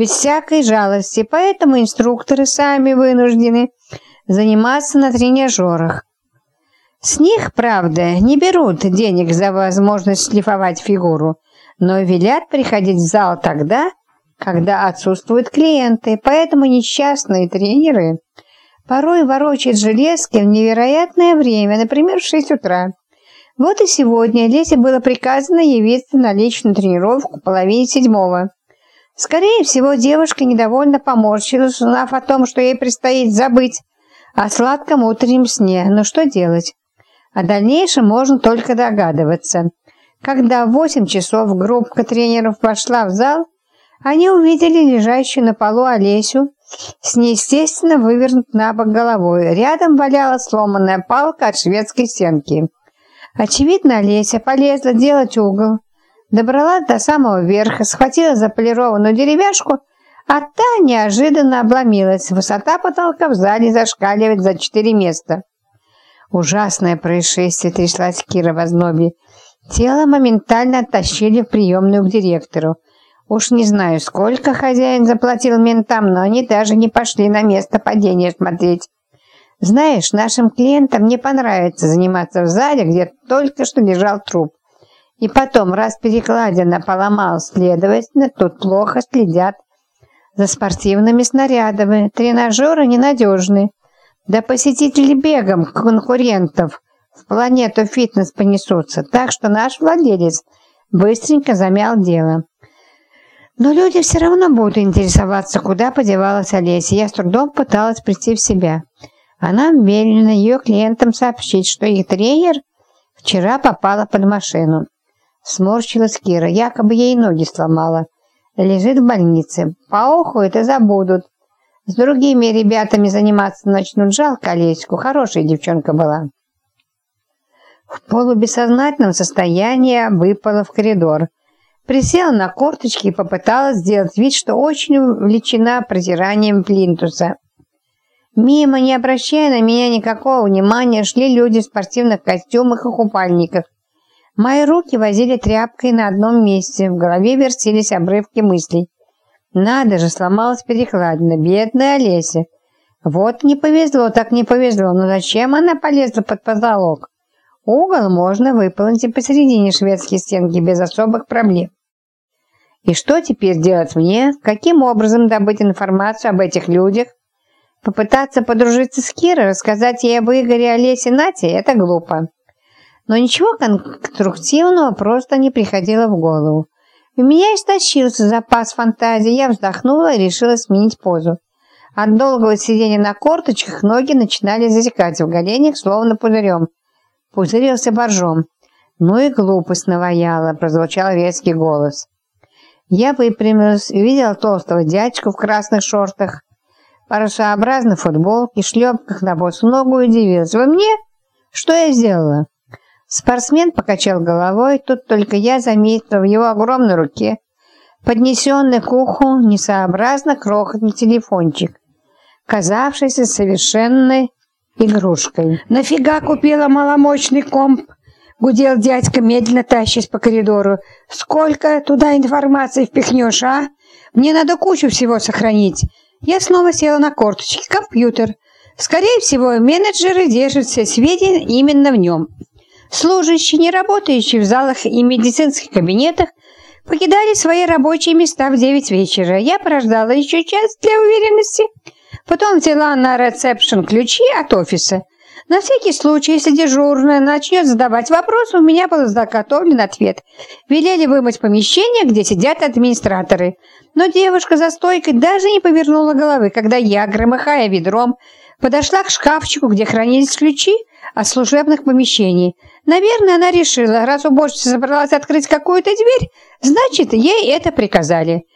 без всякой жалости, поэтому инструкторы сами вынуждены заниматься на тренажерах. С них, правда, не берут денег за возможность шлифовать фигуру, но велят приходить в зал тогда, когда отсутствуют клиенты, поэтому несчастные тренеры порой ворочают железки в невероятное время, например, в 6 утра. Вот и сегодня Лесе было приказано явиться на личную тренировку в половине седьмого. Скорее всего, девушка недовольно поморщилась, узнав о том, что ей предстоит забыть о сладком утреннем сне. Но что делать? О дальнейшем можно только догадываться. Когда в восемь часов группа тренеров вошла в зал, они увидели лежащую на полу Олесю с неестественно вывернут на бок головой. Рядом валялась сломанная палка от шведской стенки. Очевидно, Олеся полезла делать угол, добрала до самого верха, схватила за полированную деревяшку, а та неожиданно обломилась. Высота потолка в зале зашкаливает за четыре места. Ужасное происшествие тряслась Кира в ознобе. Тело моментально оттащили в приемную к директору. Уж не знаю, сколько хозяин заплатил ментам, но они даже не пошли на место падения смотреть. Знаешь, нашим клиентам не понравится заниматься в зале, где только что лежал труп. И потом, раз перекладина поломал, следовательно, тут плохо следят за спортивными снарядами. Тренажеры ненадежны. Да посетители бегом конкурентов в планету фитнес понесутся. Так что наш владелец быстренько замял дело. Но люди все равно будут интересоваться, куда подевалась Олеся. Я с трудом пыталась прийти в себя. Она велена ее клиентам сообщить, что их тренер вчера попала под машину. Сморщилась Кира, якобы ей ноги сломала. Лежит в больнице. Поохуют и забудут. С другими ребятами заниматься начнут. Жалко Олеську, хорошая девчонка была. В полубессознательном состоянии выпала в коридор. Присела на корточки и попыталась сделать вид, что очень увлечена протиранием плинтуса. Мимо, не обращая на меня никакого внимания, шли люди в спортивных костюмах и купальниках. Мои руки возили тряпкой на одном месте, в голове вертелись обрывки мыслей. Надо же, сломалась перекладина, бедная Олеся. Вот не повезло, так не повезло, но зачем она полезла под потолок? Угол можно выполнить и посередине шведской стенки без особых проблем. И что теперь делать мне? Каким образом добыть информацию об этих людях? Попытаться подружиться с Кирой, рассказать ей об Игоре, Олесе, Нате – это глупо. Но ничего конструктивного просто не приходило в голову. У меня истощился запас фантазии, я вздохнула и решила сменить позу. От долгого сидения на корточках ноги начинали затекать в голенях, словно пузырем. Пузырился боржом. «Ну и глупость наваяла», – прозвучал резкий голос. Я выпрямилась и увидела толстого дядьку в красных шортах, парусообразной футболке, шлепках на босу ногу и удивилась. «Вы мне? Что я сделала?» Спортсмен покачал головой, тут только я заметила в его огромной руке поднесенный к уху несообразно крохотный телефончик, казавшийся совершенной игрушкой. «Нафига купила маломощный комп?» Гудел дядька, медленно тащась по коридору. «Сколько туда информации впихнешь, а? Мне надо кучу всего сохранить». Я снова села на корточки. Компьютер. Скорее всего, менеджеры держат все сведения именно в нем. Служащие, не работающие в залах и медицинских кабинетах, покидали свои рабочие места в 9 вечера. Я порождала еще час для уверенности. Потом взяла на ресепшн ключи от офиса. На всякий случай, если дежурная начнет задавать вопросы, у меня был заготовлен ответ. Велели вымыть помещение, где сидят администраторы. Но девушка за стойкой даже не повернула головы, когда я, громыхая ведром, подошла к шкафчику, где хранились ключи от служебных помещений. Наверное, она решила, раз уборщица собралась открыть какую-то дверь, значит, ей это приказали.